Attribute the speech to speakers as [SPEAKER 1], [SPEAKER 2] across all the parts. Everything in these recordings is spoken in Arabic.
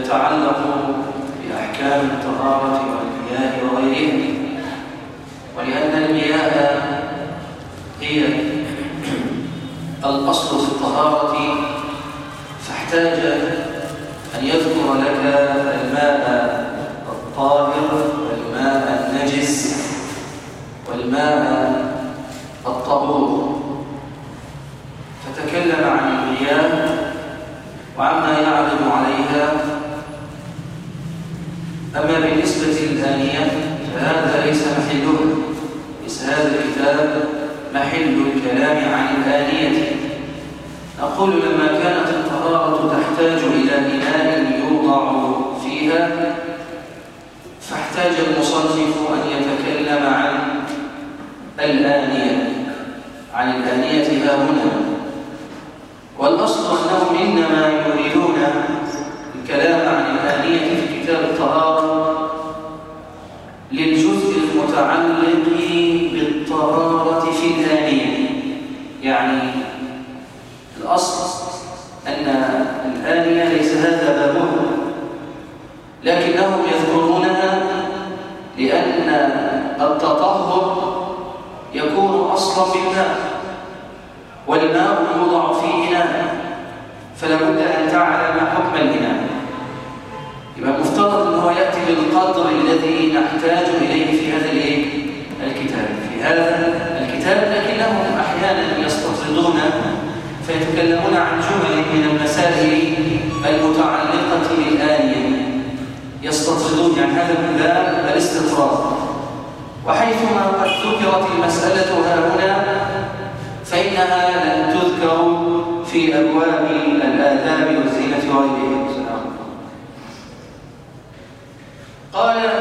[SPEAKER 1] يتعلق بأحكام الطهارة والمياه وغيرها ولأن المياه هي الأصل في الطهارة فاحتاج أن يذكر لك الماء الطاهر والماء النجس والماء الطهور. فتكلم عن المياه وعما يعرض عليها أما بالنسبة للآنية فهذا ليس محلها ليس هذا الكتاب محل الكلام عن الآنية. نقول لما كانت الطهارة تحتاج إلى إناء يوضع فيها فاحتاج المصنف أن يتكلم عن الآنية عن الآنية ها هنا. والأصل أنهم إنما يريدون الكلام عن الآنية في كتاب الطهارة للجزء المتعلق بالطهارة في الآنية يعني الأصل أن الآنية ليس هذا بابها لكنهم يذكرونها لأن التطهر يكون أصلا بالماء والماء يوضع في إناء فلا بد أن تعلم حكم الإناء. يبقى مفترض أنه يأتي بالقدر الذي نحتاج إليه في هذا الكتاب. في هذا الكتاب لكنهم أحيانا يستطردون فيتكلمون عن جمل من المسائل المتعلقة بالآنية يستطردون يعني هذا من باب الاستطراد وحيثما قد ذكرت المسألة ها هنا فإنها لن تذكر في أبواب الآداب والزينة وغيرها قال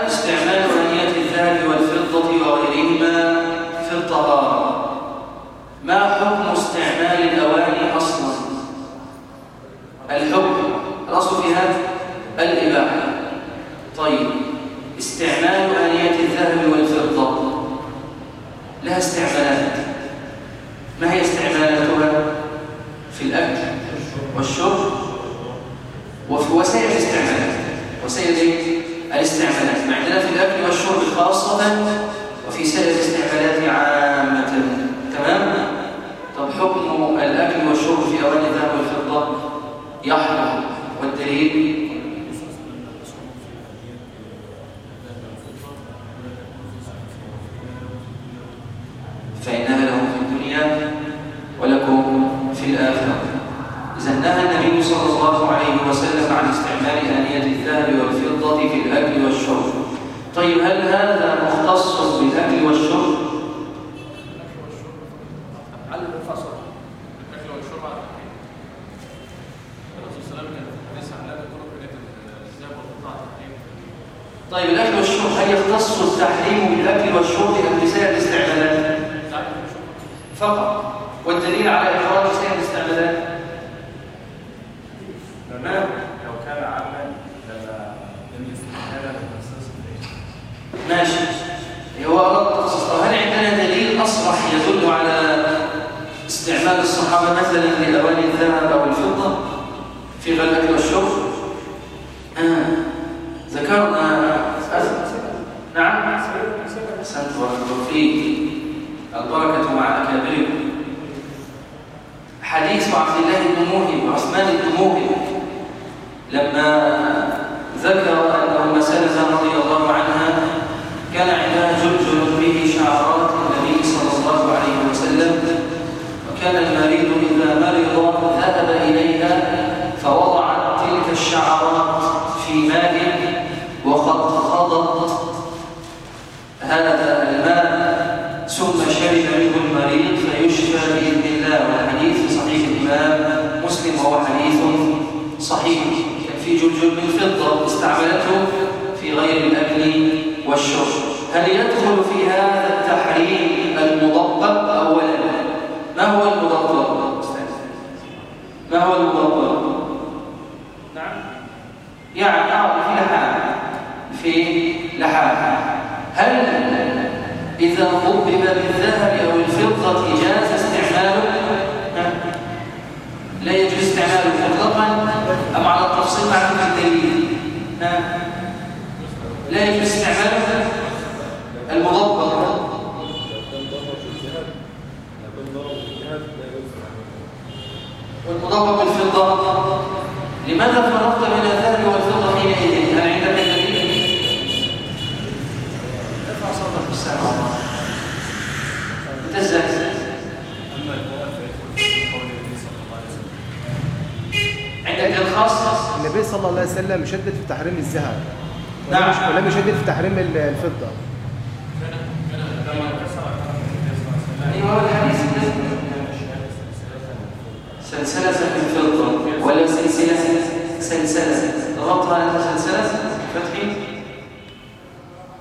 [SPEAKER 1] من فضة استعملته في غير الأكل والشرب. هل يدخل في هذا التحريم المضبط أولا ما هو المضبط؟ ما هو المضبط؟
[SPEAKER 2] نعم
[SPEAKER 1] يعني أعرف في لحام في لحام هل إذا ضبب بالذهب أو الفضة جاز استعماله؟ ها؟ لا يجوز استعماله مطلقا أم على التفصيل مع الدليل؟ ها؟ لا يجوز استعماله المضبط والمضبط بالفضة لماذا فرقت بين الذهب والفضة حينئذ؟ هل عندك دليل؟ ارفع صوتك بالساعة أنت إزاي؟
[SPEAKER 2] أما الذهب فيدخل في قول النبي صلى الله عليه وسلم
[SPEAKER 1] عندك الخاص
[SPEAKER 3] النبي صلى الله عليه وسلم شدد في تحريم الذهب
[SPEAKER 1] نعم.
[SPEAKER 3] ولم- يشدد في تحريم ال- الفضة
[SPEAKER 2] لما كسر النبي صلى الله عليه وسلم
[SPEAKER 1] أيوه الحديث. سلسلة من فضة ولا سلسلة سلسلة. ضغطها انت سلسلة. فتحي.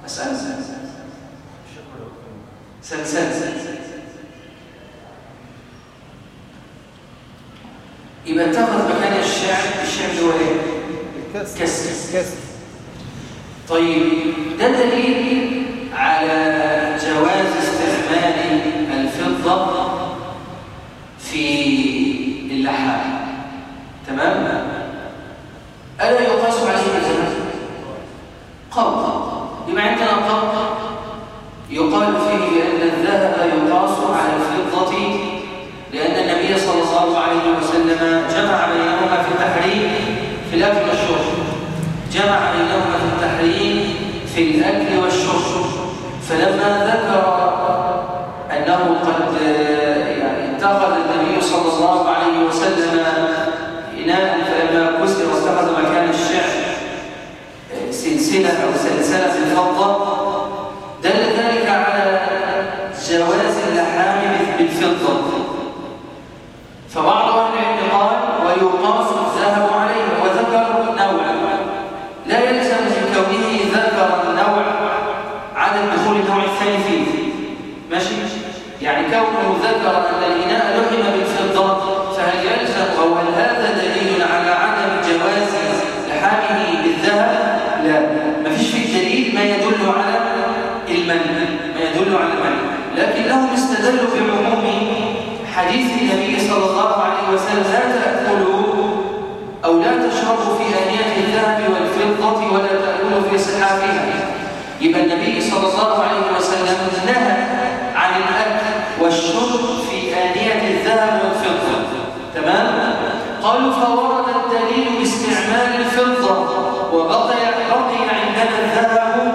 [SPEAKER 1] أسأل. سلسلة. يبقى تاخذ مكان الشعر الشعر اللي هو
[SPEAKER 3] إيه؟
[SPEAKER 1] كسر.
[SPEAKER 3] كسر.
[SPEAKER 1] طيب ده دليل على جواز استعمال الفضة في اللحام. تمام؟ ألا يقاس عليه الذهب؟ قول. بما عندنا قول. يقال فيه بأن الذهب يقاس على الفضة لأن النبي صلى الله عليه وسلم جمع بينهما في التحريم في الأكل والشرب. جمع بينهما في التحريم في الأكل والشرب. فلما ذكر أنه قد يعني اتخذ النبي صلى الله عليه وسلم إناء مكان الشعر. سلسلة أو سلسلة الفضة دل ذلك على جواز اللحام بالفضة. فبعض أهل العلم قال ويقاس الذهب عليه وذكر نوعا لا يلزم من كونه ذكر النوع عدم دخول النوع الثاني فيه. ماشي؟ يعني كونه ذكر أن الإناء المنع لكن لهم استدلوا بعموم حديث النبي صلى الله عليه وسلم لا تأكلوا أو لا تشربوا في آنية الذهب والفضة ولا تأكلوا في صحافها يبقى النبي صلى الله عليه وسلم نهى عن الأكل والشرب في آنية الذهب والفضة تمام؟ قالوا فورد الدليل باستعمال الفضة وبقي بقي عندنا الذهب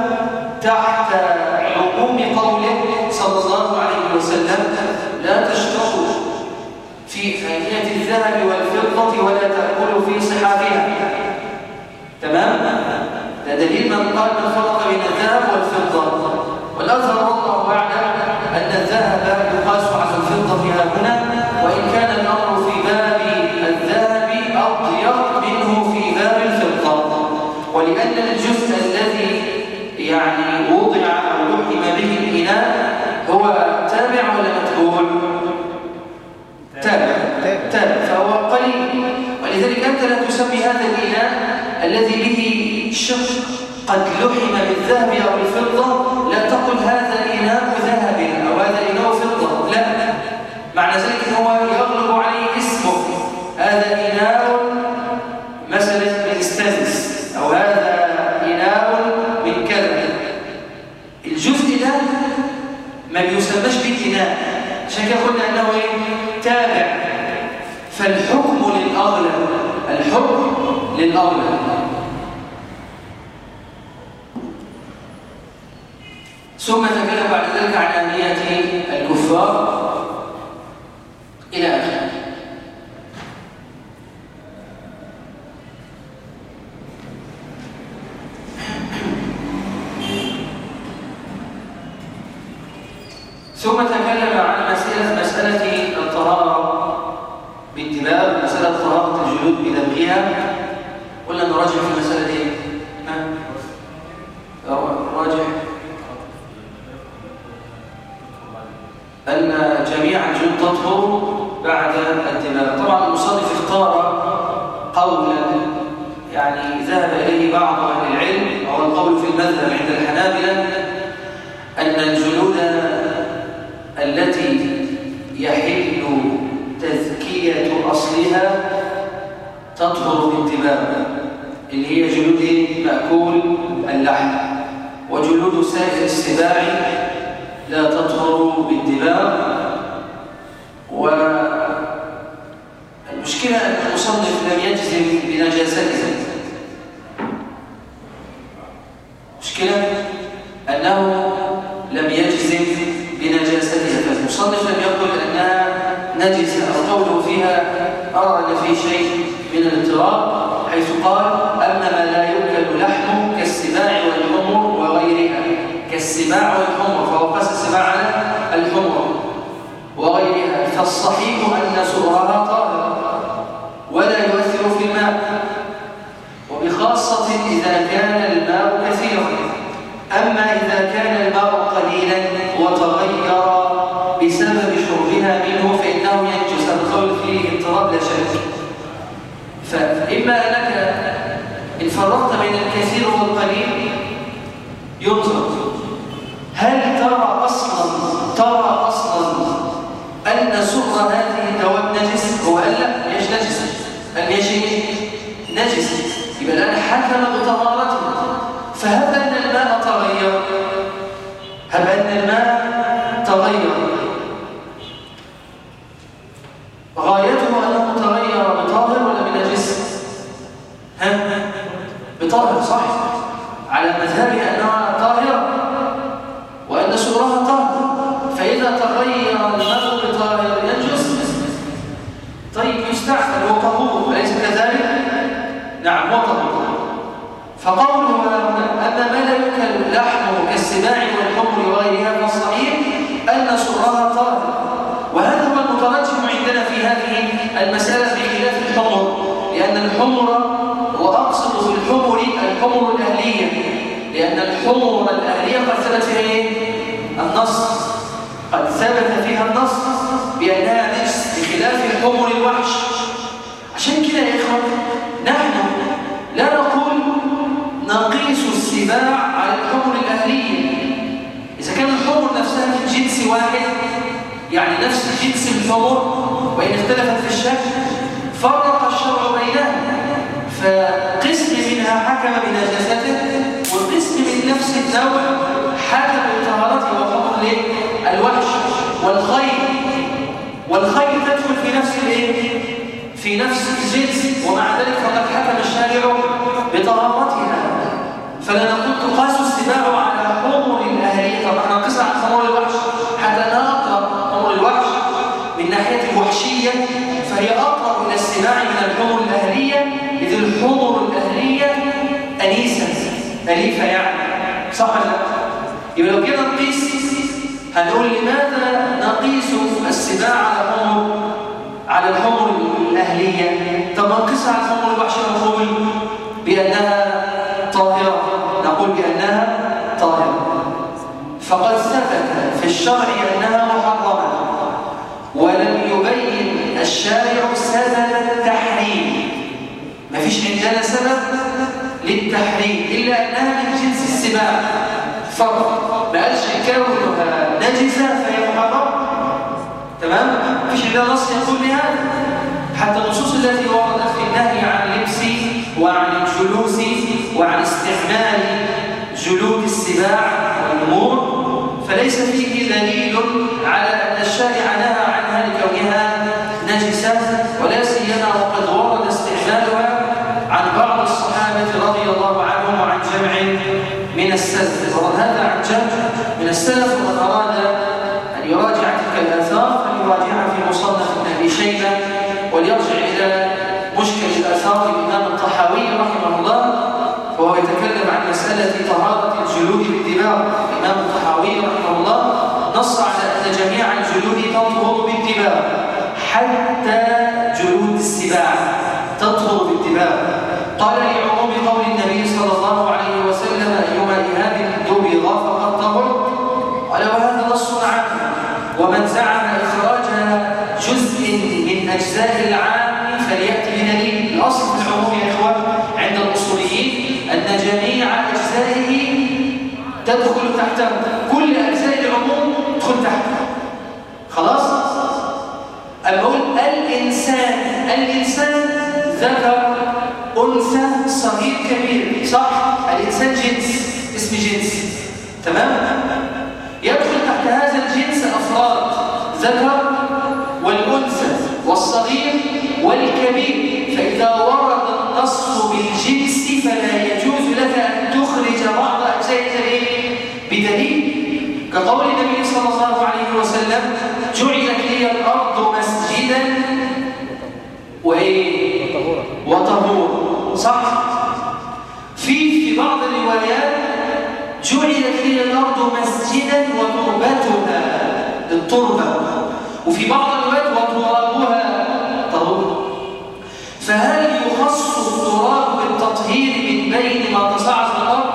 [SPEAKER 1] لا تشربوا في آنية الذهب والفضة ولا تأكلوا في صحافها. تمام؟ ده دليل من قال من فرق بين الذهب والفضة. والأظهر والله أعلم أن الذهب يقاس على الفضة هنا وإن كان الأمر في باب الذهب أضيق منه في باب الفضة. ولأن الجزء ولذلك أنت لا تسمي هذا الإناء الذي به شق قد لحم بالذهب أو الفضة. لا تقل هذا الإناء ذهب أو هذا الإناء فضة. لا. معنى ذلك هو الحب للأولى ثم تكلم بعد ذلك عن أمنيات الكفار. اللحم. وجلود سائر السباع لا تطهر بالدماغ. والمشكلة أن المصنف لم يجزم بنجاستها مشكلة أنه لم يجزم بنجاستها فالمصنف لم يقل أنها نجسة أو قوله فيها أرى أن في شيء من الاضطراب حيث قال أن ما لا يؤكل كالسباع والحمر فهو قاس السباع على الحمر. وغيرها فالصحيح أن سؤرها طاهر ولا يؤثر في الماء. وبخاصة إذا كان الماء كثيرا. أما إذا كان الماء قليلا وتغير بسبب شربها منه فإنه ينجس القول فيه اضطراب لا شك. فإما أنك إن فرقت بين الكثير والقليل ينظر هل ترى أصلا ترى أصلا أن سؤر هذه الدواب نجس؟ هو قال لا مش نجس؟ قال مش نجس. يبقى الآن حكم بطهارته فهب أن الماء تغير. هب أن الماء تغير غايته أنه تغير بطاهر ولا بنجس ها بطاهر صح على مذهبه أنها طاهرة وأن سورها طاهر فإذا تغير الماء بطاهر ينجس طيب يستعمل هو طهور أليس كذلك؟ نعم هو طهور فقوله أما ما لا يؤكل لحمه كالسباع والحمر وغيرها فالصحيح أن سرها طاهر وهذا هو المترجم عندنا في هذه المسألة بخلاف الحمر لأن الحمر وأقصد بالحمر الحمر الأهلية لأن الحمر الأهلية قد ثبت فيها إيه؟ النص. قد ثبت فيها النص بأنها نجس بخلاف الحمر الوحش. عشان كده يا إخوة نحن واحد يعني نفس جنس الحمر وإن اختلفت في الشكل فرق الشرع بينها فقسم منها حكم بنجاسته وقسم من نفس النوع حكم بطهارته وحكم الوحش والخيل والخيل تدخل في نفس الإيه؟ في نفس الجنس ومع ذلك فقد حكم الشارع بطهارتها. فلا نقول تقاس صح يبقى لو جينا نقيس هنقول لماذا نقيس السباع على الحمر على الحمر الأهلية؟ طب نقيسها على الحمر الوحش نقول بأنها طاهرة. نقول بأنها طاهرة. فقد ثبت في الشرع أنها محرمة ولم يبين الشارع سبب التحريم. ما فيش عندنا سبب للتحريم إلا أنها من جنس السباع فقط ما قالش كونها نجسة فهي محرمة تمام؟ ما فيش عندنا نص يقول بهذا حتى النصوص التي وردت في النهي عن اللبس وعن الجلوس وعن استعمال جلود السباع والنمور فليس فيه دليل على أن الشارع نهى عنها لكونها نجسة ولا سيما وقد ورد استعمالها عن بعض الصحابة رضي الله عنهم وعن جمع من السلف. ورد هذا عن من السلف ومن أراد أن يراجع تلك المراجعة في مصنف ابن أبي شيبة وليرجع إلى مشكل الآثار الإمام الطحاوي رحمه الله وهو يتكلم عن مسألة طهارة الجلود بالدباغ الإمام الطحاوي رحمه الله نص على أن جميع الجلود تطهر بالدباغ حتى جلود السباع تطهر بالدباغ قال لعموم تمام؟ مسجدا وتربتها التربة. وفي بعض الروايات وترابها طهور فهل يخص التراب بالتطهير من بين ما في الأرض؟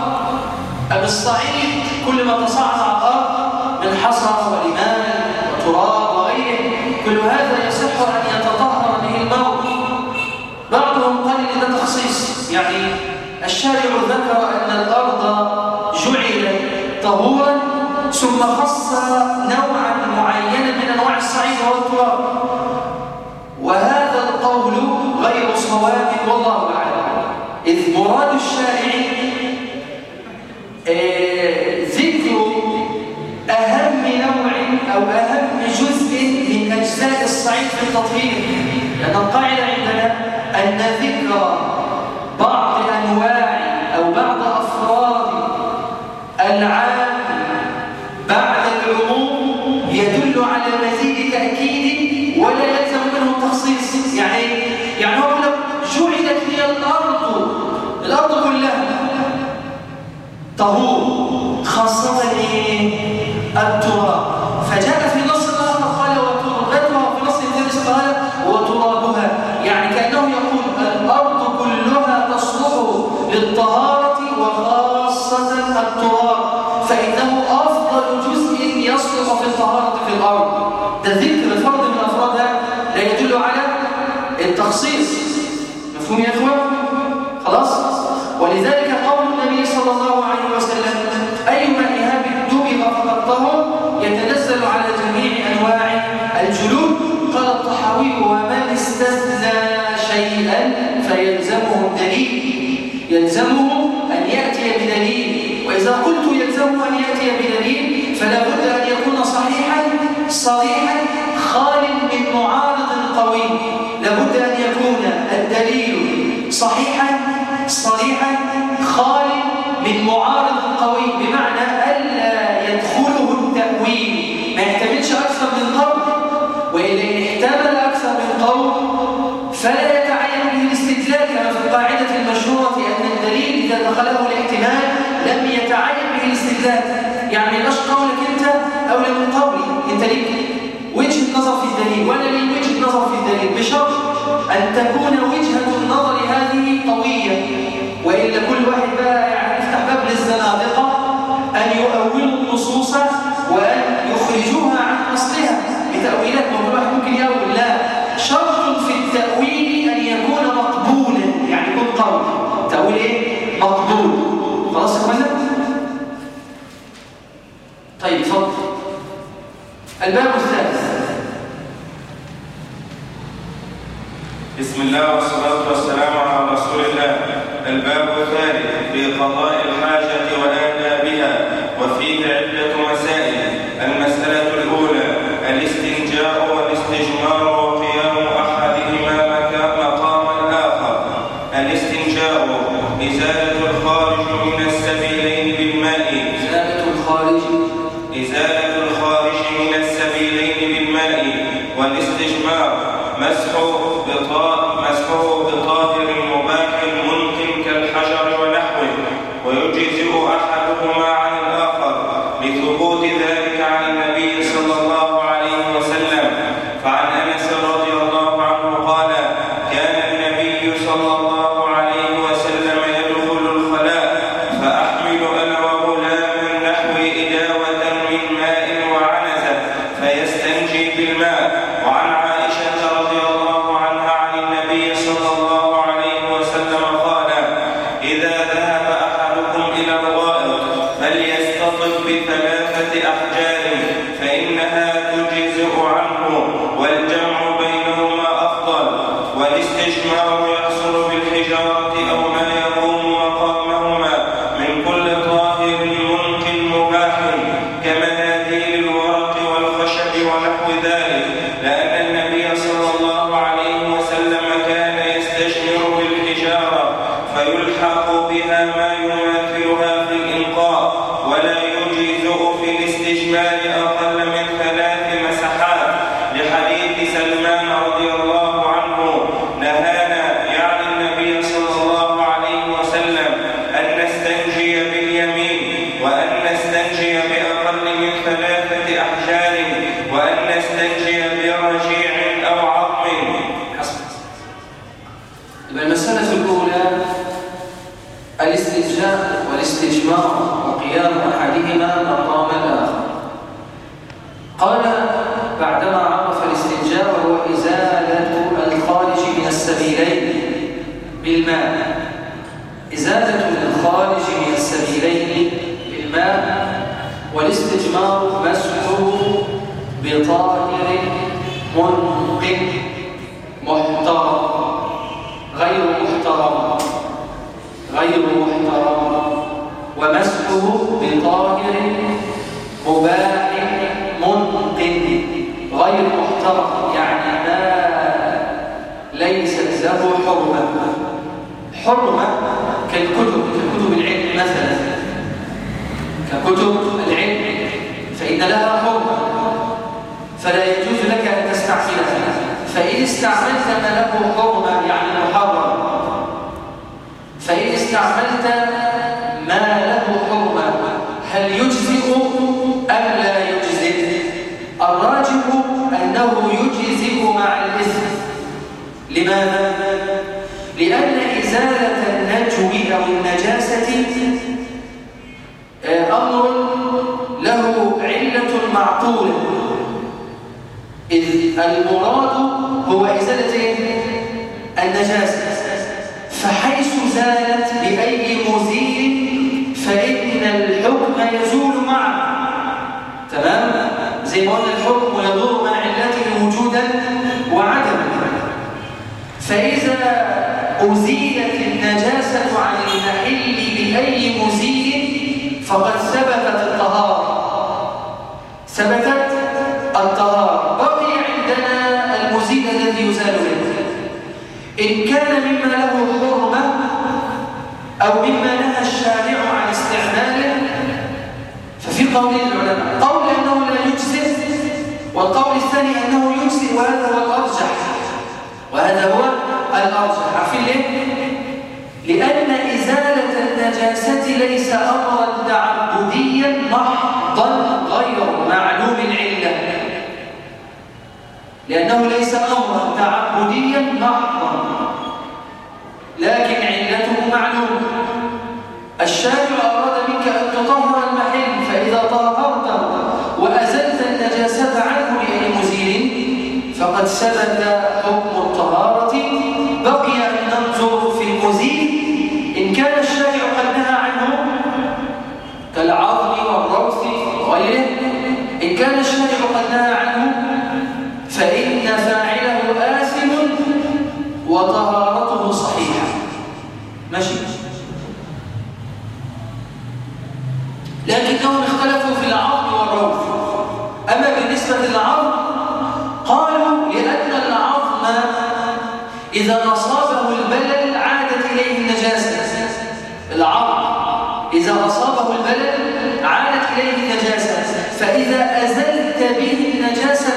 [SPEAKER 1] أم الصعيد كل ما تصاعد على الأرض من حصى ورمال وتراب وغيره؟ كل هذا يصح أن يتطهر به الموت بعضهم قال إن تخصيص يعني الشارع ذكر أن الأرض طهورا ثم خص نوعا معينا من أنواع الصعيد وهو التراب. وهذا القول غير صواب والله أعلم. إذ مراد الشارع آه، ذكر أهم نوع أو أهم جزء من أجزاء الصعيد في التطهير. لأن القاعدة عندنا أن ذكر يلزمه أن يأتي بدليل وإذا قلت يلزمه أن يأتي بدليل فلا بد أن يكون صحيحا صريحا خال من معارض قوي. لابد أن يكون الدليل صحيحا صريحا إذا دخله الاحتمال لم يتعين به الاستدلال يعني لاش قولك أنت أولى من قولي أنت ليك وجهة نظر في الدليل. وأنا لي وجهة نظر في الدليل. بشرط أن تكون وجهة النظر هذه قوية. وإلا كل واحد بقى يعني يفتح باب للزنادقة أن يؤولوا النصوص وأن يخرجوها الباب الثالث
[SPEAKER 4] بسم الله والصلاة والسلام على رسول الله. الباب الثالث في قضاء الحاجة وآدابها وفيه عدة مسائل. مسحه بطاء مسحه
[SPEAKER 1] بطاء استعملت ما له حرمة. هل يجزئ أم لا يجزئ؟ الراجح أنه يجزئ مع الإثم. لماذا؟ لأن إزالة النجو أو النجاسة آه، أمر له علة معقولة. إذ المراد هو إزالة النجاسة. زالت بأي مزيل فإن الحكم يزول معه. تمام؟ زي ما قلنا الحكم يدور مع علته وجودا وعدما فإذا أزيلت النجاسة عن المحل بأي مزيل فقد ثبتت الطهارة. ثبتت الطهارة. بقي عندنا المزيل الذي يزال منه. إن كان مما له أو مما نهى الشارع عن استعماله ففي قول العلماء قول أنه لا يجزئ والقول الثاني أنه يجزئ وهذا هو الأرجح. وهذا هو الأرجح. عارفين ليه؟ لأن إزالة النجاسة ليس أمرا تعبديا محضا غير معلوم العلة. لأنه ليس أمرا تعبديا محضا الشارع فإذا أزلت به النجاسة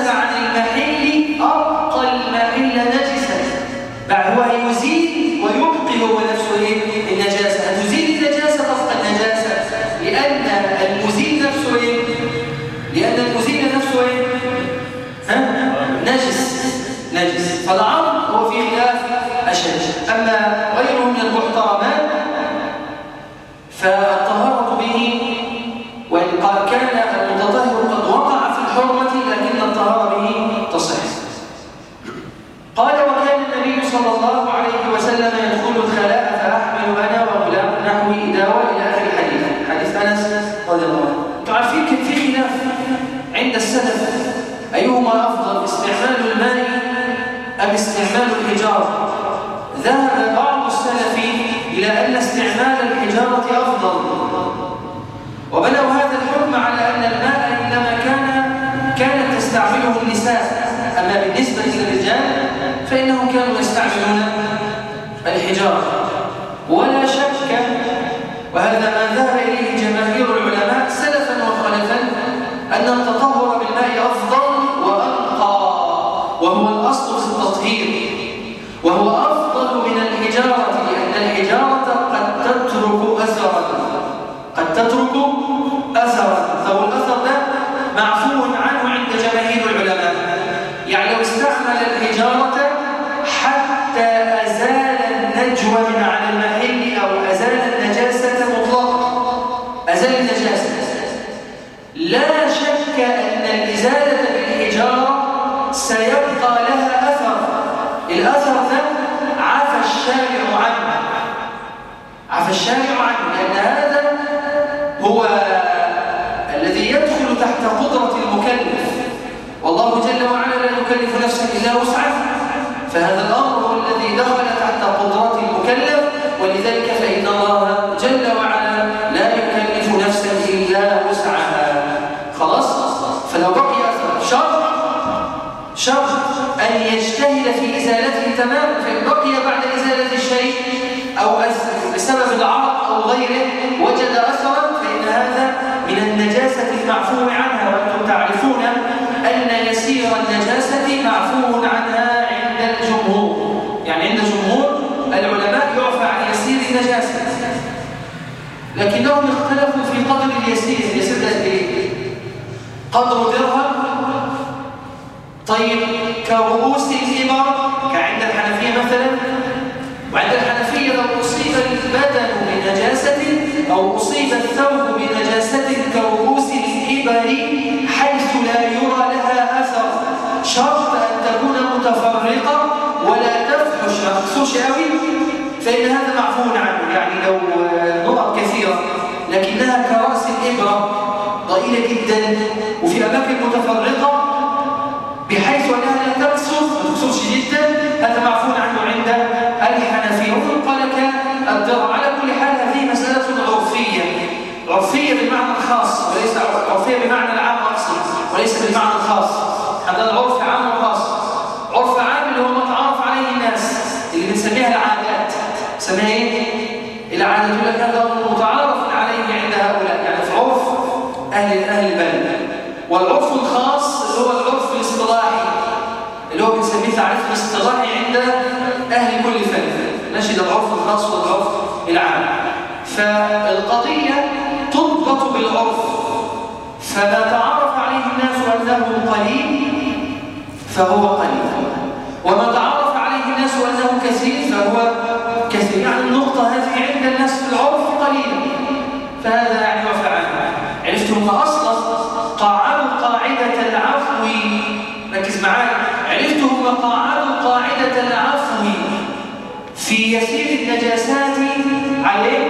[SPEAKER 1] الحجارة ولا قدرة المكلف. والله جل وعلا لا يكلف نفسا إلا وسعها. فهذا الأمر هو الذي دخل تحت قدرات المكلف. ولذلك فإن الله جل وعلا لا يكلف نفسا إلا وسعها. خلاص؟ فلو بقي أثر شرط شرط أن يجتهد في إزالته تماما. عند جمهور العلماء يعفى عن يسير النجاسة لكنهم اختلفوا في قدر اليسير. اليسير ده إيه؟ قدر درهم. طيب كرؤوس الإبر كعند الحنفية مثلا. وعند الحنفية لو أصيب البدن بنجاسة أو أصيب الثوب بنجاسة كرؤوس الإبر حيث لا يرى لها أثر. شرط أن تكون متفرقة. ولا تفحش ما تفحش قوي فإن هذا معفو عنه يعني لو نقط كثيرة لكنها كرأس الإبرة ضئيلة جدا وفي أماكن متفرقة بحيث أنها لا تكسر ما جدا هذا معفو عنه عند الحنفية. ومن قال الدرع على كل حال هذه مسألة عرفية. عرفية بالمعنى الخاص وليس عرفية بمعنى العام أقصد وليس بالمعنى الخاص هذا العرف عام وخاص عرف عام اللي هو ما تعرف عليه الناس اللي بنسميها العادات سميها إيه؟ العادات يقول لك هذا متعارف عليه عند هؤلاء يعني في عرف أهل أهل البلد. والعرف الخاص اللي هو العرف الاصطلاحي اللي هو بنسميه تعريف الاصطلاحي عند أهل كل فن. ماشي العرف الخاص والعرف العام. فالقضية تضبط بالعرف فما تعرف عليه الناس أنه قليل فهو قليل. وما تعرف عليه الناس أنه كثير فهو يعني النقطة هذه عند الناس في العرف قليلة فهذا يعني وفى عنه عرفتم أصلا قاعدوا قاعدة العفو؟ ركز معايا. عرفتم قاعدوا قاعدة العفو في يسير النجاسات عليه؟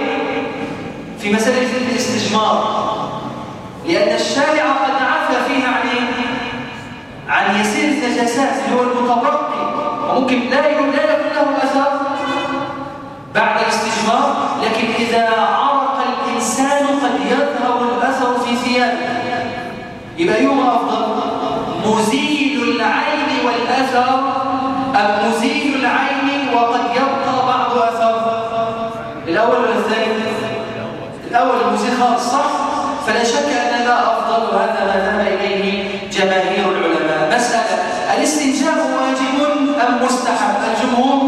[SPEAKER 1] في مسألة الاستجمار. لأن الشارع قد عفى فيها عن إيه؟ عن يسير النجاسات اللي هو المتبقي. وممكن لا لا يكون له أثر بعد الاستجمار لكن إذا عرق الإنسان قد يظهر الأثر في ثيابه يبقى أيهما أفضل؟ مزيل العين والأثر أم مزيل العين وقد يبقى بعض أثر الأول ولا الثاني؟ الأول المزيل خالص صح؟ فلا شك أن لا أفضل وهذا ما ذهب إليه جماهير العلماء مسألة الاستنجاء واجب أم مستحب؟ الجمهور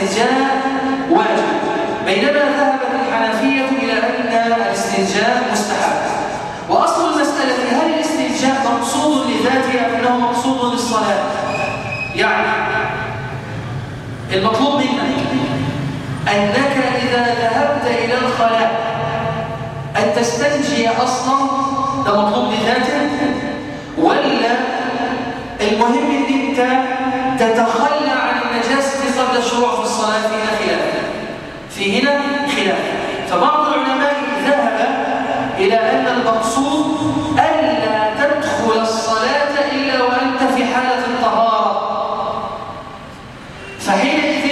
[SPEAKER 1] الاستنجاء واجب. بينما ذهبت الحنفية إلى أن الاستنجاء مستحب. وأصل المسألة هل الاستنجاء مقصود لذاته أم أنه مقصود للصلاة؟ يعني المطلوب منك أنك إذا ذهبت إلى الخلاء أن تستنجي أصلا ده مطلوب لذاته؟ ولا المهم أن أنت تتخلى عن النجاسة قبل الشروع في الصلاة في هنا خلاف في هنا خلاف. فبعض العلماء ذهب إلى أن المقصود ألا تدخل الصلاة إلا وأنت في حالة الطهارة. فحينئذ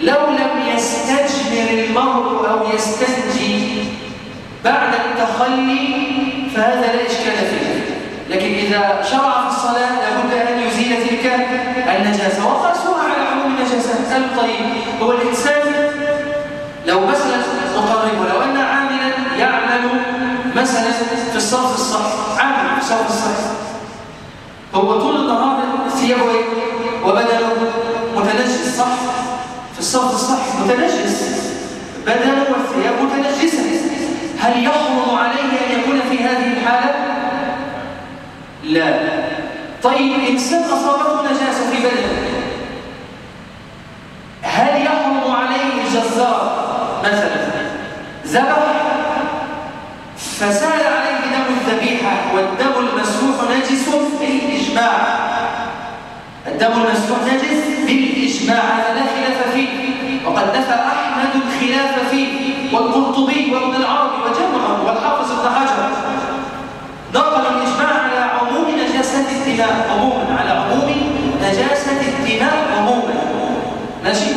[SPEAKER 1] لو لم يستجمر المرء أو يستنجي بعد التخلي فهذا لا إشكال فيه. لكن إذا شرع في الصلاة لابد أن يزيل تلك النجاسة. وقاسوها على عموم النجاسات. قالوا طيب هو الإنسان لو مثلا مقرب ولو أن عاملا يعمل مثلا في الصف الصحي عامل في الصف الصحي هو طول النهار ثيابه إيه؟ وبدنه متنجس صح؟ في الصف الصحي متنجس. بدنه والثياب متنجسه هل يحرم عليه أن يكون في هذه الحالة؟ لا. طيب انسان أصابته نجاسه في بدنه هل يحرم عليه الجزار مثلا ذبح فسال عليه دم الذبيحة والدم المسفوح نجس بالإجماع. الدم المسفوح نجس بالإجماع هذا لا خلاف فيه. وقد نفى أحمد الخلاف فيه والقرطبي وابن العربي وجمع والحافظ ابن حجر. نقل الإجماع على عموم نجاسة الدماء عموما على عموم نجاسة الدماء عموما. ماشي؟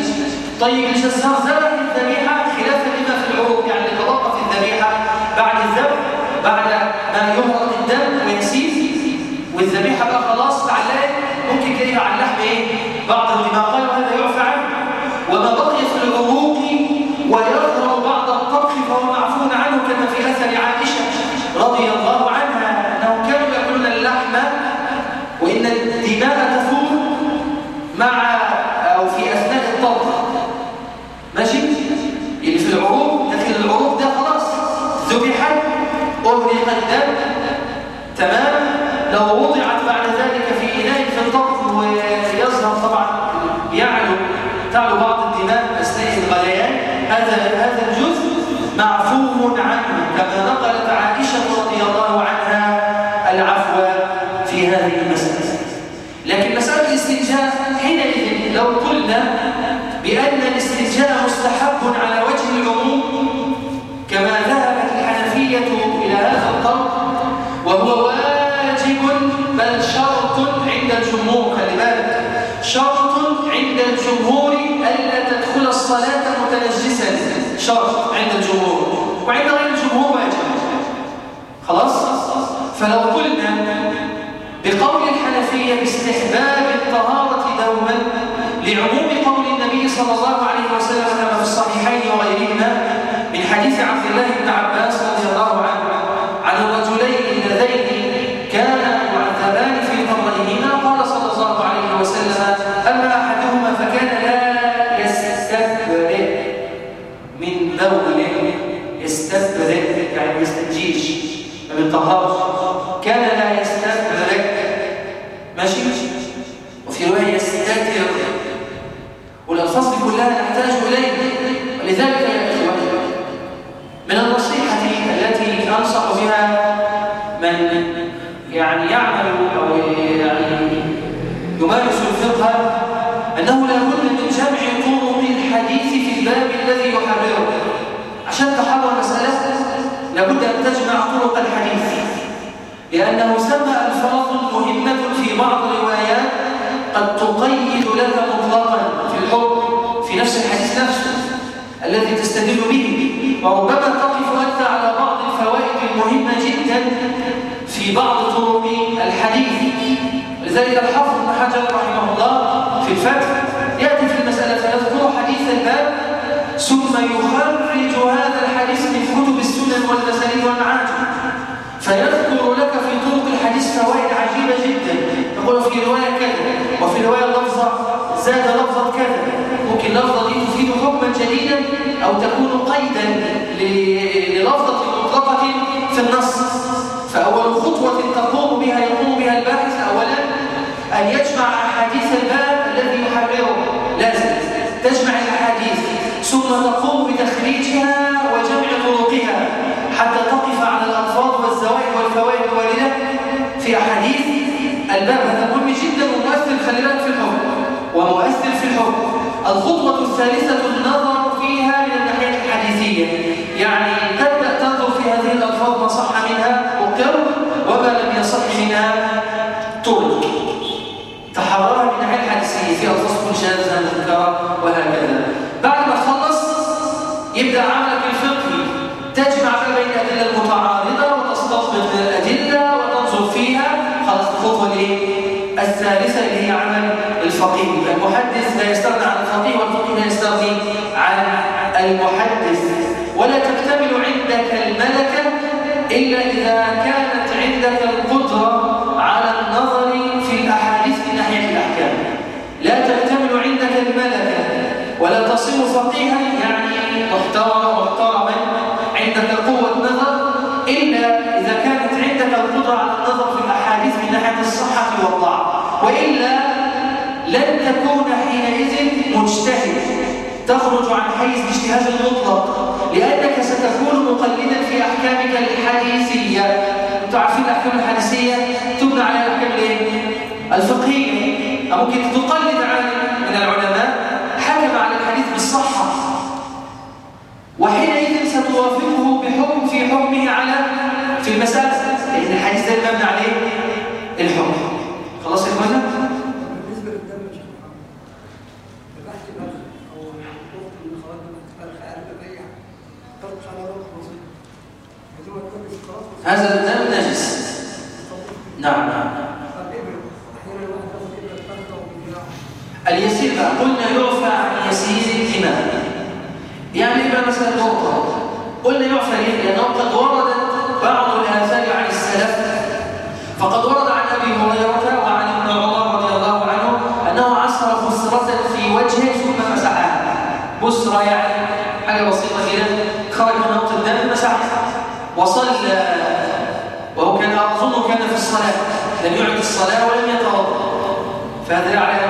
[SPEAKER 1] طيب الجزار ذبح الذبيحة خلافا لما في العروق يعني توقف الذبيحه بعد الذبح بعد ما يهرق الدم ويسيل والذبيحة بقى خلاص اتعلقت ممكن تلاقيها على اللحم إيه؟ بعض الدماء قالوا هذا يعفى عنه. وما بقي في العروق ويظهر عنه كما نقلت عائشة رضي الله عنها العفو في هذه المسألة. لكن مسألة الاستنجاء حينئذ لو قلنا بأن الاستنجاء مستحب على وجه العموم كما ذهبت الحنفية إلى هذا القول وهو واجب بل شرط عند الجمهور خلي بالك شرط عند الجمهور ألا تدخل الصلاة متنجسا شرط عند الجمهور. وعند غير الجمهور واجب خلاص؟ فلو قلنا بقول الحنفية باستحباب الطهارة دوما لعموم قول النبي صلى الله عليه وسلم كما في الصحيحين وغيرهما من حديث عبد الله بن عباس رضي الله عنه عن الرجلين اللذين كانا يعذبان في قبرهما قال صلى الله عليه وسلم أما أحدهما فكان يستبرئ يعني ما يستنجيش. ما كان لا لأنه سمى ألفاظ مهمة في بعض الروايات قد تقيد لك مطلقا في الحكم في نفس الحديث نفسه الذي تستدل به وربما تقف أنت على بعض الفوائد المهمة جدا في بعض طرق الحديث. لذلك الحافظ ابن حجر رحمه الله في الفتح يأتي في المسألة فيذكر حديث الباب ثم يخرج هذا الحديث من كتب السنن والمسانيد والمعاجم فيذكر وفي رواية كذا وفي رواية لفظة زاد لفظة كذا. ممكن اللفظة دي تفيد حكما جديدا أو تكون قيدا للفظة مطلقة في النص. فأول خطوة تقوم بها يقوم بها الباحث أولا أن يجمع أحاديث الباب الذي يحرره. لازم تجمع الأحاديث ثم تقوم بتخريجها وجمع طرقها حتى تقف على الألفاظ والزوائد والفوائد الواردة في أحاديث الباب هذا مهم جدا ومؤثر خلي بالك في الحكم. ومؤثر في الحب الخطوة الثالثة النظر فيها من الناحية الحديثية. يعني تبدأ تنظر في هذه الألفاظ ما صح منها إلا إذا كانت عندك القدرة على النظر في الأحاديث من ناحية الأحكام. لا تكتمل عندك الملكة ولا تصير فقيها يعني محترما محترما عندك قوة نظر إلا إذا كانت عندك القدرة على النظر في الأحاديث من ناحية الصحة والضعف وإلا لن تكون حينئذ مجتهد تخرج عن حيز الاجتهاد المطلق لأنك ستكون مقلدا في أحكامك الحديثية. أنتم عارفين الأحكام الحديثية تبنى على الأحكام الفقهية. ممكن تقلد عالم من العلماء حكم على الحديث بالصحة. وحينئذ ستوافقه بحكم في حكمه على في المسألة. لأن الحديث ده مبني عليه؟ الحكم. خلاص يا إخوانا؟ هذا الدم نجس. نعم نعم. اليسير بقى قلنا يعفى عن يسير الدماء يعني إيه بقى مثلا قلنا يعفى ليه؟ لم يعد الصلاة ولم يتوضأ. فهذا يعني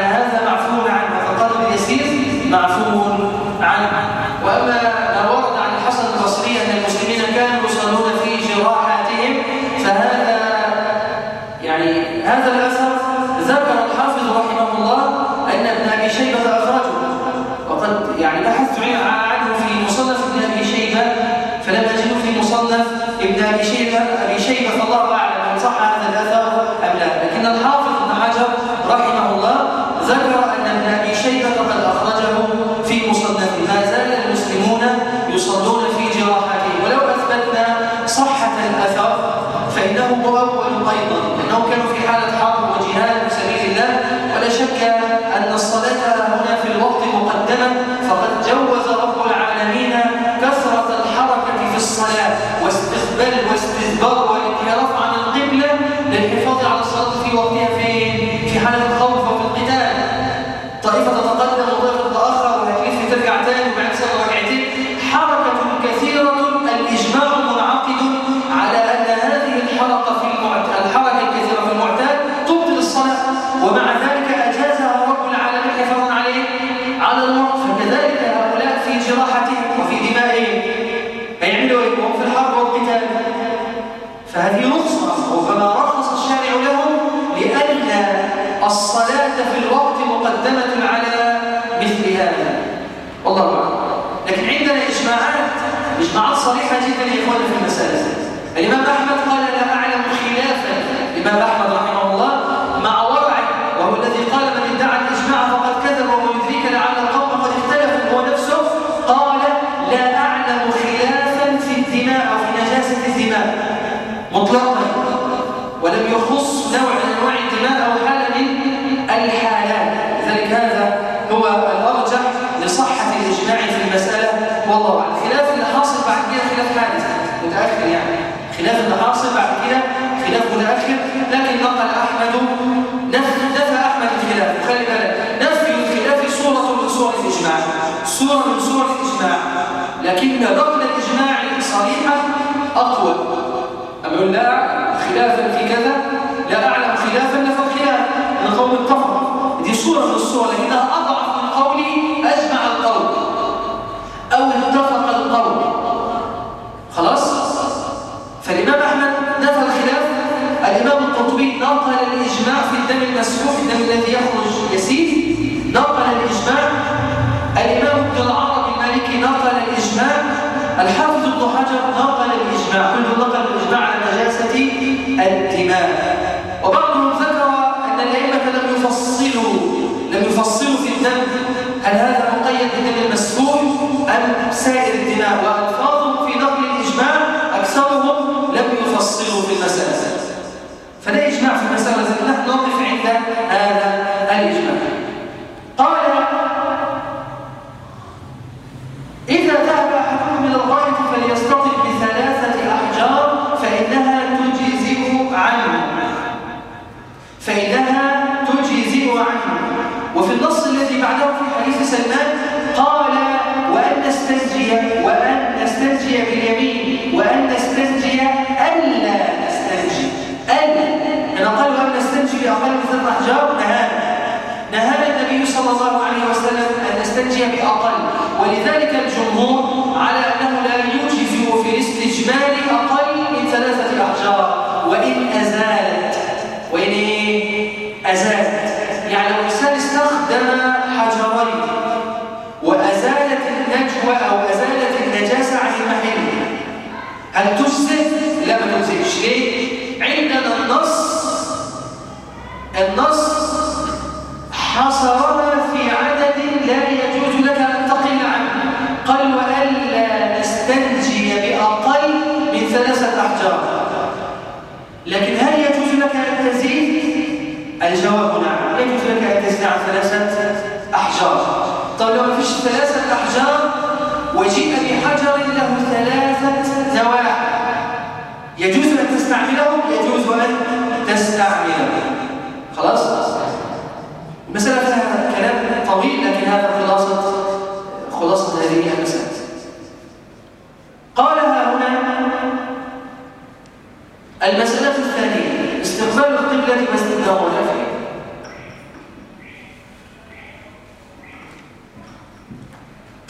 [SPEAKER 1] صريحة جدا يا إخواني في المسائل الإمام أحمد قال لا أعلم خلافا الإمام أحمد الاحاديث المسفوح الدم الذي يخرج يسيل نقل الإجماع. الإمام ابن العربي المالكي نقل الإجماع. الحافظ ابن حجر نقل الإجماع. كل نقل الإجماع على نجاسة الدماء. وبعضهم ذكر أن الأئمة لم يفصلوا لم يفصلوا في الدم هل هذا مقيد بالدم المسفوح أم سائر الدماء. وألفاظهم في نقل الإجماع أكثرهم لم يفصلوا في المسألة. فلا إجماع في المسألة نحن نقف عند هذا الله عليه وسلم أن نستنجي بأقل ولذلك الجمهور على أنه لا يوجز في الاستجمال أقل من ثلاثة أحجار وإن أزالت وإن؟ أزالت يعني لو إنسان استخدم حجرين وأزالت النجوى أو أزالت النجاسة عن المحل هل تجزئ؟ لا ما تجزئش ليه؟ عندنا النص النص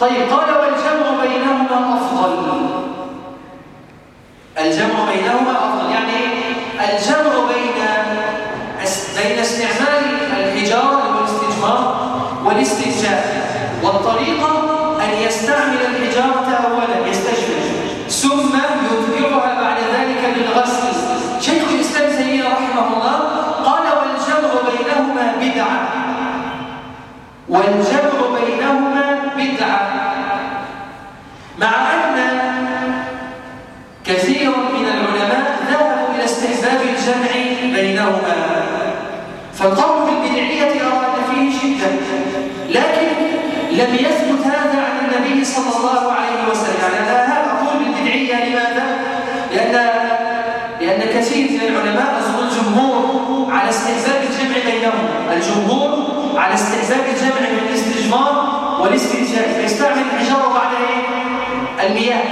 [SPEAKER 1] طيب قال والجمع بينهما أفضل. الجمع بينهما أفضل يعني الجمع بين بين استعمال الحجارة والاستجمار والاستنجاء والطريقة أن يستعمل الحجارة أولا يستجمل ثم يتبعها بعد ذلك بالغسل. شيخ الإسلام تيمية رحمه الله قال والجمع بينهما بدعة. والجمع بينهما بدعة. مع أن كثير من العلماء ذهبوا إلى استحباب الجمع بينهما فالقول بالبدعية أراد فيه جدا لكن لم يثبت هذا عن النبي صلى الله عليه وسلم يعني لا هذا أقول بالبدعية لماذا؟ لأن لأن كثير من العلماء أصل الجمهور على استحباب الجمع بينهم الجمهور على استحباب الجمع من الاستجمار والاستنجاء فيستعمل الحجارة بعد إيه؟ المياه.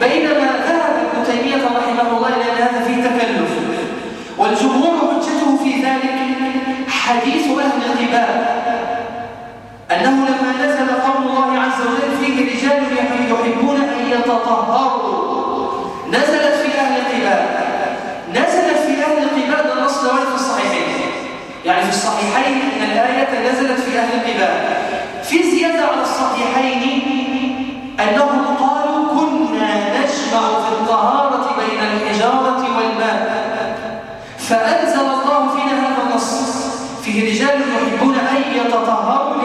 [SPEAKER 1] بينما ذهب ابن تيمية رحمه الله إلى هذا فيه تكلف والجمهور حجته في ذلك حديث أهل القباب أنه لما نزل قول الله عز وجل فيه رجال يحبون أن يتطهروا نزلت في أهل القباب نزلت في أهل النص ده في الصحيحين. يعني في الصحيحين أن الآية نزلت في أهل القباب في زيادة على الصحيحين أنهم قالوا كنا نجمع في الطهارة بين الحجارة والماء فأنزل الله فينا هذا النص. فيه رجال يحبون أن يتطهروا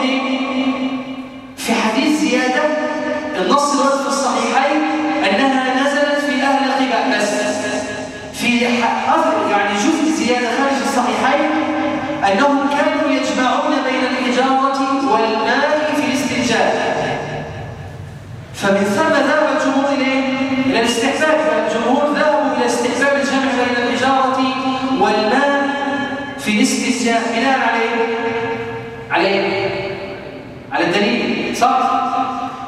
[SPEAKER 1] في حديث زيادة النص الوقت في الصحيحين أنها نزلت في أهل القباء بس. في أثر يعني شوف زيادة خارج الصحيحين أنهم كانوا يجمعون بين الحجارة والماء في الاستنجاء فمن ثم ذهب الجمهور إلى الاستحباب. فالجمهور ذهبوا إلى استحباب الجمع بين الحجارة والماء في الاستنجاء بناء عليه عليه على الدليل صح؟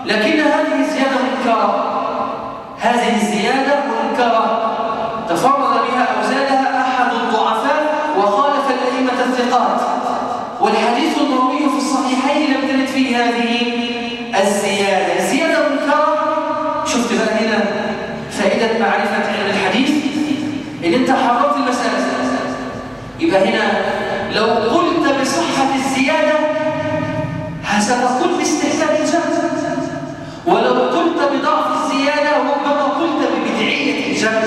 [SPEAKER 1] لكن هذه الزيادة منكرة. هذه الزيادة منكرة. تفرد بها أو زادها أحد الضعفاء وخالف الأئمة الثقات. والحديث المروي في الصحيحين لم ترد فيه هذه يبقى هنا. لو قلت بصحة الزيادة ستقول باستحسان الجمع ولو قلت بضعف الزيادة ربما قلت ببدعية الجمع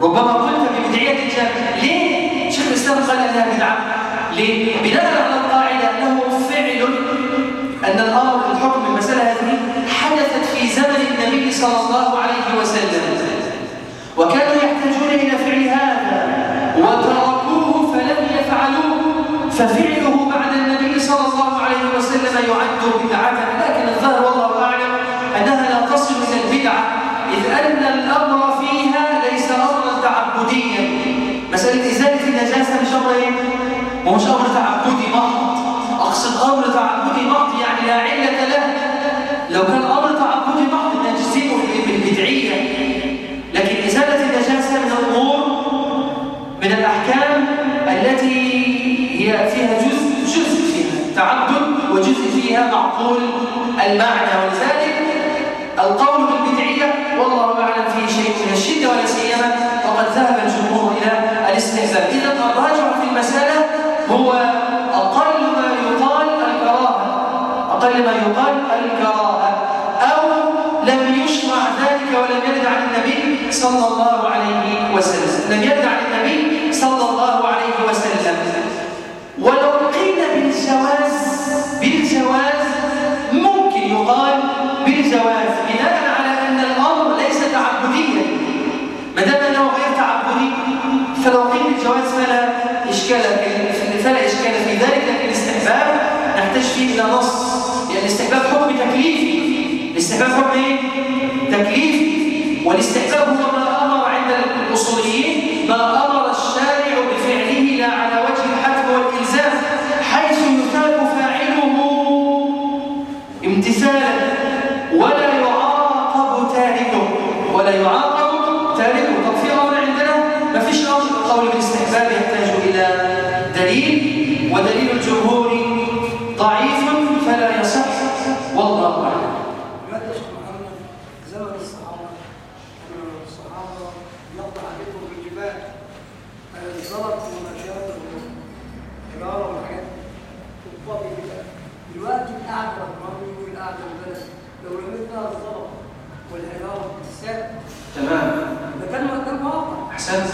[SPEAKER 1] ربما قلت ببدعية الجمع ليه؟ شيخ الإسلام قال أنها بدعة. ليه؟ بناء على القاعدة أنه فعل أن الأمر الحكم المسألة هذه حدثت في زمن النبي صلى الله عليه وسلم وكانوا يحتاجون إلى فعل هذا وتركوه فلم يفعلوه ففعله بعد النبي صلى الله عليه وسلم يعد بدعة لكن الظاهر والله أعلم أنها لا تصل إلى البدعة إذ أن الأمر فيها ليس أمرا تعبديا مسألة إزالة النجاسة مش أمر إيه؟ ومش أمر تعبدي هي فيها جزء جزء فيها تعبد وجزء فيها معقول المعنى. ولذلك القول بالبدعية والله أعلم فيه شيء من الشدة ولا سيما وقد ذهب الجمهور إلى الاستحباب إذا الراجع في المسألة هو أقل ما يقال الكراهة أقل ما يقال الكراهة أو لم يشرع ذلك ولم يرد عن النبي صلى الله عليه وسلم. لم يرد إلى نص يعني الاستحباب حكم تكليفي الاستحباب حكم إيه؟ تكليفي والاستحباب هو ما أمر عند الأصوليين ما أمر الشارع بفعله لا على وجه الحتم والإلزام حيث يثاب فاعله امتثالا ولا يعاقب تاركه ولا يعاقب تاركه طب في أمر عندنا ما فيش أمر قول بالاستحباب يحتاج إلى دليل ودليل الجمهور ضعيف فلا يصح والله أعلم
[SPEAKER 5] ماذا شيخ محمد زمن الصحابة كان الصحابة يقطع عليكم بالجبال الزلط والمشاة والحجارة والحاجات الفاضي كده دلوقتي القعدة الرمي والقعدة البلد لو رميتنا الزلط والحجارة السد
[SPEAKER 1] تمام
[SPEAKER 5] ده كان مكان واقع
[SPEAKER 1] أحسنت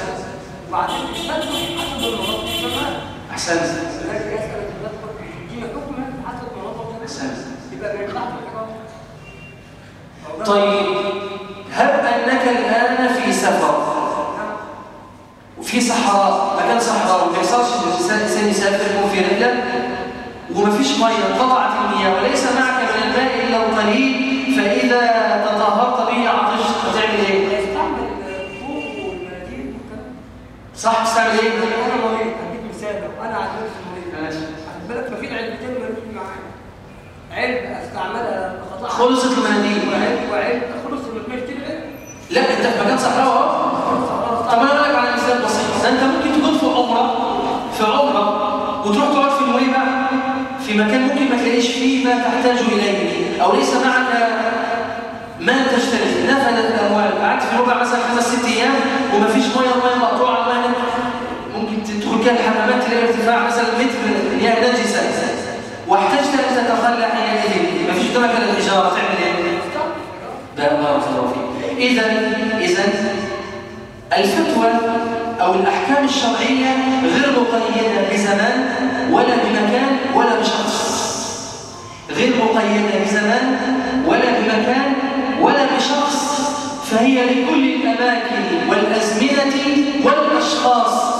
[SPEAKER 5] وبعدين تتبدل حسب المناطق الزمان
[SPEAKER 1] أحسنت
[SPEAKER 5] لكن يسأل التدخل يدينا حكم حسب مناطق
[SPEAKER 1] أحسنت
[SPEAKER 5] يبقى ما ينفعش الحجارة
[SPEAKER 1] طيب هب أنك الآن في سفر وفي صحراء مكان صحراء وما يحصلش ان الانسان يسافر يكون في رحله ومفيش ميه انقطعت المياه وليس معك من الماء الا القليل فاذا تطهرت به عطشت هتعمل إيه؟
[SPEAKER 5] يستعمل الفوق والمناديل والكلام
[SPEAKER 1] صح تستعمل إيه؟
[SPEAKER 5] أنا مريض هديك مثال لو أنا عندي مريض
[SPEAKER 1] ماشي.
[SPEAKER 5] خد بالك ففي العلبتين مالوش معايا علبه استعملها قطعها
[SPEAKER 1] خلصت المناديل
[SPEAKER 5] وعلبه وعلبه خلص من المشتري علبه
[SPEAKER 1] لا انت في مكان صحراء اهو طب أنا أقول لك على مثال بسيط ده أنت ممكن تكون في عمرة في عمرة وتروح تقعد في نويبع في مكان ممكن ما تلاقيش فيه ما تحتاج إليه أو ليس معك ما تشتري. نفذت الأموال. قعدت في نويبع مثلا خمس ست أيام وما فيش مية الميه مقطوعة الميه ممكن تدخل كده الحمامات تلاقي ارتفاع مثلا متر مياه نجسة. واحتجت أن تتخلى حينئذ. ما فيش قدامك إلا تعمل إيه؟ بارك الله فيك. اذا اذا الفتوى أو الأحكام الشرعية غير مقيدة بزمان ولا بمكان ولا بشخص. غير مقيدة بزمان ولا بمكان ولا بشخص. فهي لكل الأماكن والأزمنة والأشخاص.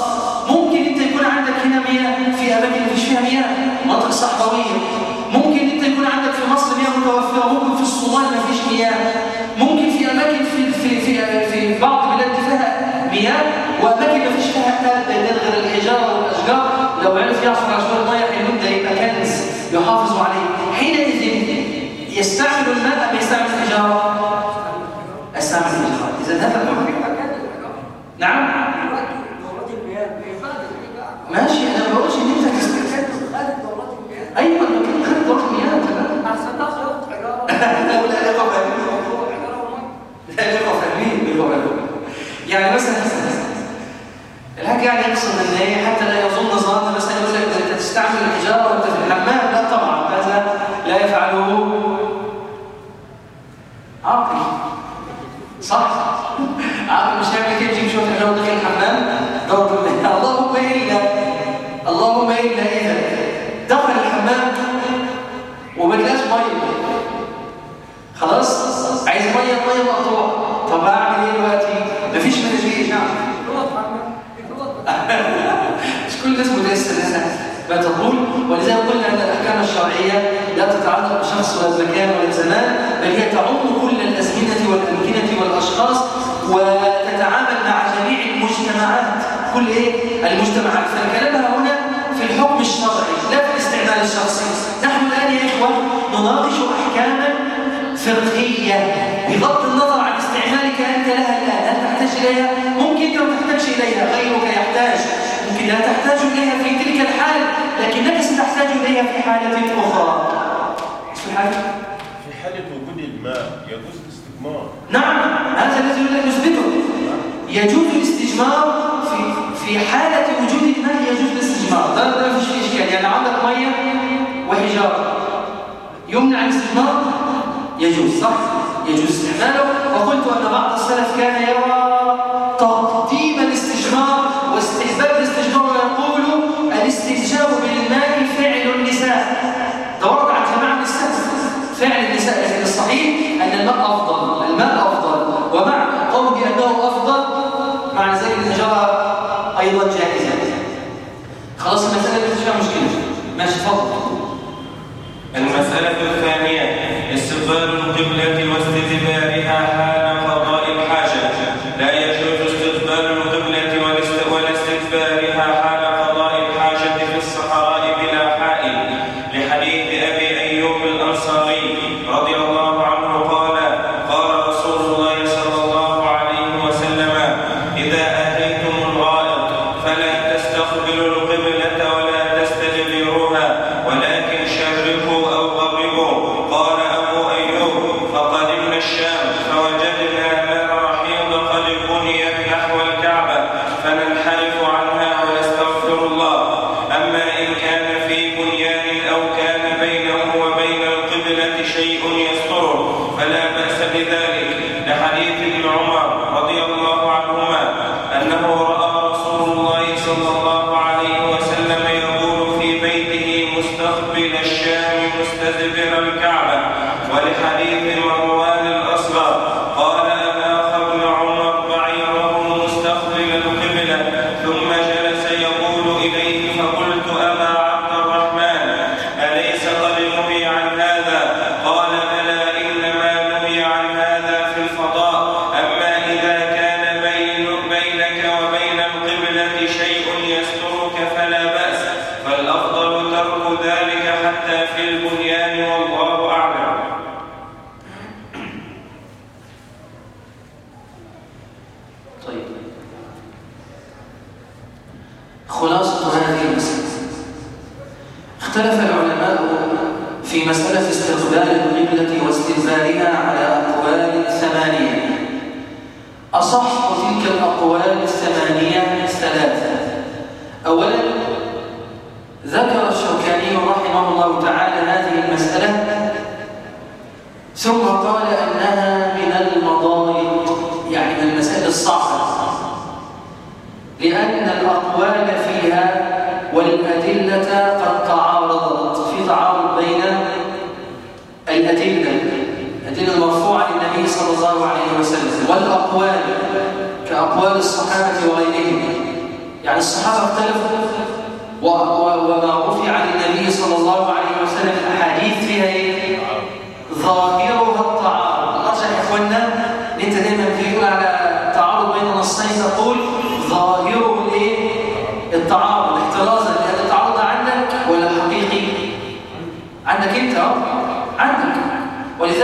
[SPEAKER 1] ممكن أنت يكون عندك هنا مياه في أماكن مفيش فيها مياه مناطق صحراوية. ممكن أنت يكون عندك في مصر مياه متوفرة ممكن في الصومال مفيش مياه. ممكن في أماكن في في في, في بعض فيها مياه واماكن مفيش فيها ابدا غير الحجاره والأشجار. لو عرف يعصر على شوية ميه حلوين ده يبقى كنز يحافظ عليه. حينئذ يستعمل الماء أم يستعمل الحجاره؟ استعمل الحجاره إذا هذا
[SPEAKER 5] الحجاره
[SPEAKER 1] نعم؟
[SPEAKER 5] دورات المياه ما
[SPEAKER 1] ماشي أنا ما بقولش إن أنت تست...
[SPEAKER 5] كانت خدت دورات المياه
[SPEAKER 1] أيوه المكان خد دورة مياه تمام.
[SPEAKER 5] أحسن تاخد حجاره
[SPEAKER 1] لا لا. يعني مثلا الهاك يعني يقصد إن إيه حتى لا يظن ظن مثلا يقول
[SPEAKER 5] لك انت تستعمل
[SPEAKER 1] الحجارة كل الناس متيسر لها ما تقول؟ ولذلك قلنا أن الأحكام الشرعية لا تتعلق بشخص ولا بمكان ولا بزمان بل هي تعم كل الأزمنة والأمكنة والأشخاص وتتعامل مع جميع المجتمعات. كل إيه؟ المجتمعات. فكلامها هنا في الحكم الشرعي لا في الاستعمال الشخصي. نحن الآن يا إخوة نناقش أحكاما فقهية. بغض النظر عن استعمالك أنت لها الآن هل تحتاج إليها؟ ممكن لو تحتاج إليها غيرك يحتاج. ممكن لا تحتاج إليها في تلك الحال لكنك ستحتاج إليها في حالة أخرى. في
[SPEAKER 6] حالة وجود الماء يجوز الاستجمار.
[SPEAKER 1] نعم هذا الذي نثبته نعم. يجوز الاستجمار في في حالة وجود الماء يجوز الاستجمار. لا ما فيش شيء إشكال. يعني عندك مية وحجارة. يمنع الاستجمار؟ يجوز صح؟ يجوز استعماله. وقلت أن بعض السلف كان يرى طاقة.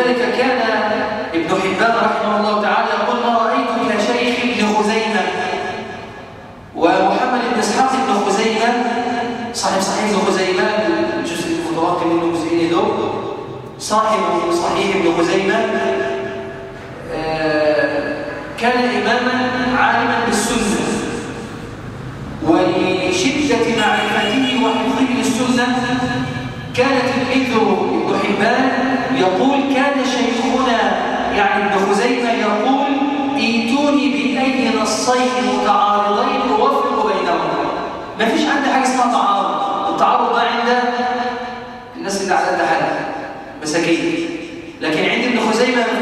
[SPEAKER 1] ولذلك كان ابن حبان رحمه الله تعالى يقول ما رأيت شيخ ابن خزيمة؟ ومحمد بن إسحاق ابن خزيمة صاحب صحيح ابن خزيمة الجزء المتوقع منه جزئين دول صاحب صحيح ابن خزيمة آه، كان إماما عالما بالسنة ولشدة معرفته وحفظه للسنة كانت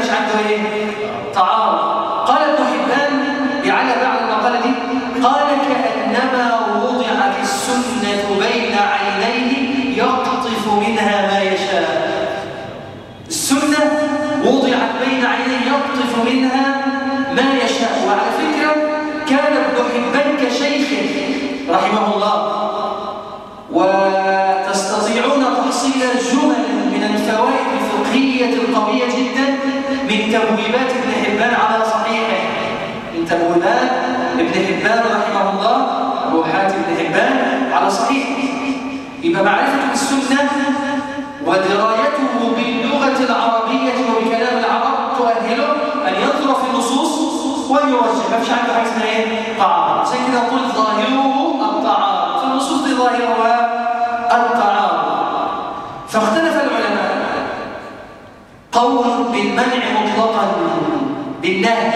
[SPEAKER 1] فيش عنده إيه؟ تعارض قال ابن حبان بيعلق على المقالة دي قال كأنما وضعت السنة بين عينيه يقطف منها ما يشاء. السنة وضعت بين عينيه يقطف منها ما يشاء. وعلى فكرة كان ابن حبان كشيخه رحمه الله. وتستطيعون تحصيل جمل من الفوائد الفقهية القوية جدا. تبويبات ابن حبان على صحيحه من تبويبات ابن حبان رحمه الله أبو حاتم بن حبان على صحيحه يبقى معرفة السنة ودرايته باللغة العربية وبكلام العرب تؤهله أن ينظر في النصوص ويوجه. ما فيش عنده حاجة اسمها إيه؟ تعارض عشان كده نقول ظاهره التعارض في النصوص دي ظاهرها التعارض فاختلف العلماء قول بالمنع مطلقا بالنهي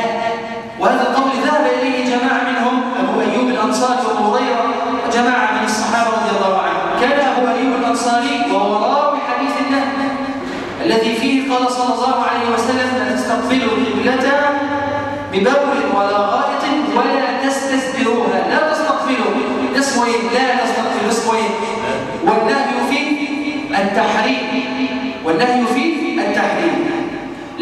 [SPEAKER 1] وهذا القول ذهب إليه جماعة منهم أبو أيوب الأنصاري وابو هريره وجماعة من الصحابة رضي الله عنهم. كان أبو أيوب الأنصاري وهو راوي حديث النهي الذي فيه قال صلى الله عليه وسلم لا تستقبلوا القبلة ببول ولا غائط ولا تستدبروها لا تستقبلوا اسمه لا تستقبلوا اسمه والنهي فيه التحريم والنهي فيه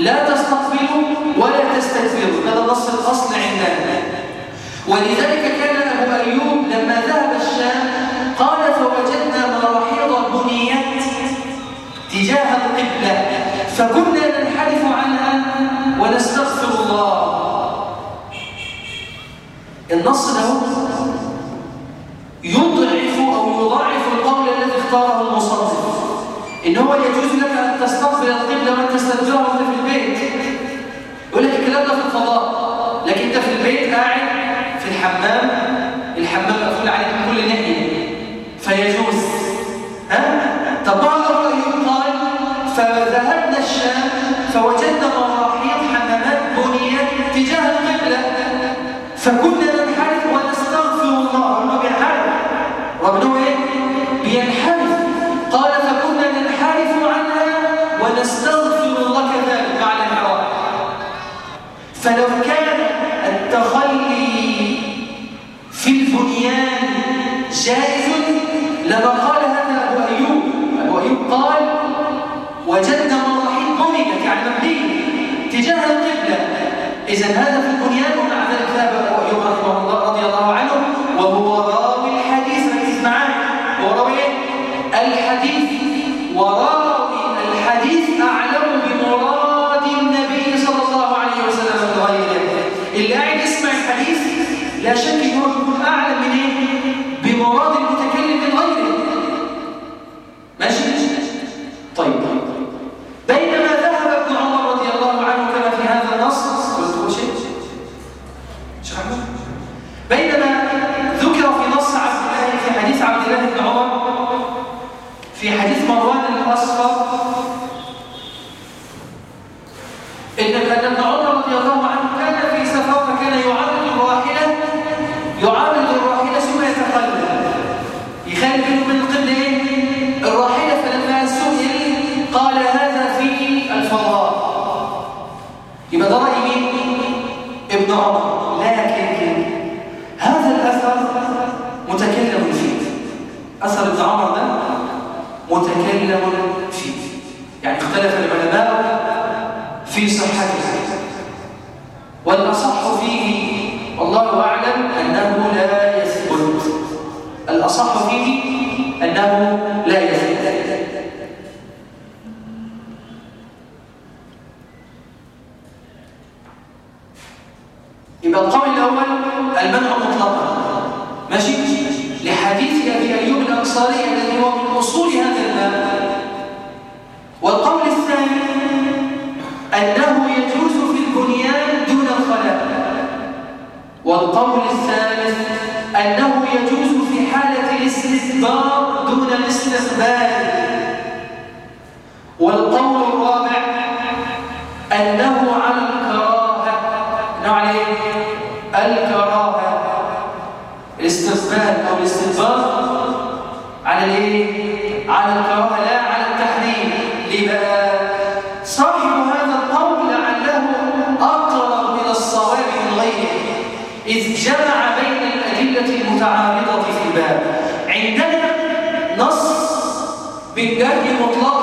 [SPEAKER 1] لا تستقبلوا ولا تستدبروا هذا نص الأصل عندنا. ولذلك كان ابو أيوب لما ذهب الشام قال فوجدنا مراحيض بنيت تجاه القبلة. فكنا ننحرف عنها ونستغفر الله. النص ده يضعف أو يضاعف القول الذي اختاره المصنف. إن هو يجوز لك أن تستقبل القبلة وأن تستدبرها وأنت في البيت. يقول لك الكلام ده في الفضاء. لكن أنت في البيت قاعد في الحمام الحمام مقفول عليك من كل ناحية. فيجوز. ها؟ طب بعض ايوب قال فذهبنا الشام فوجدنا مراحيض حمامات بنيت تجاه القبلة. فكنا ننحرف ونستغفر الله. ربنا بينحرف ربنا إيه؟ ونستغفر الله كذلك مع الانحراف فلو كان التخلي في البنيان جائز لما قال هذا أبو أيوب. أبو أيوب قال وجدنا مراحيض بنيت يعني مبنية تجاه القبلة. اذا هذا في عندنا نص بالنهي مطلقا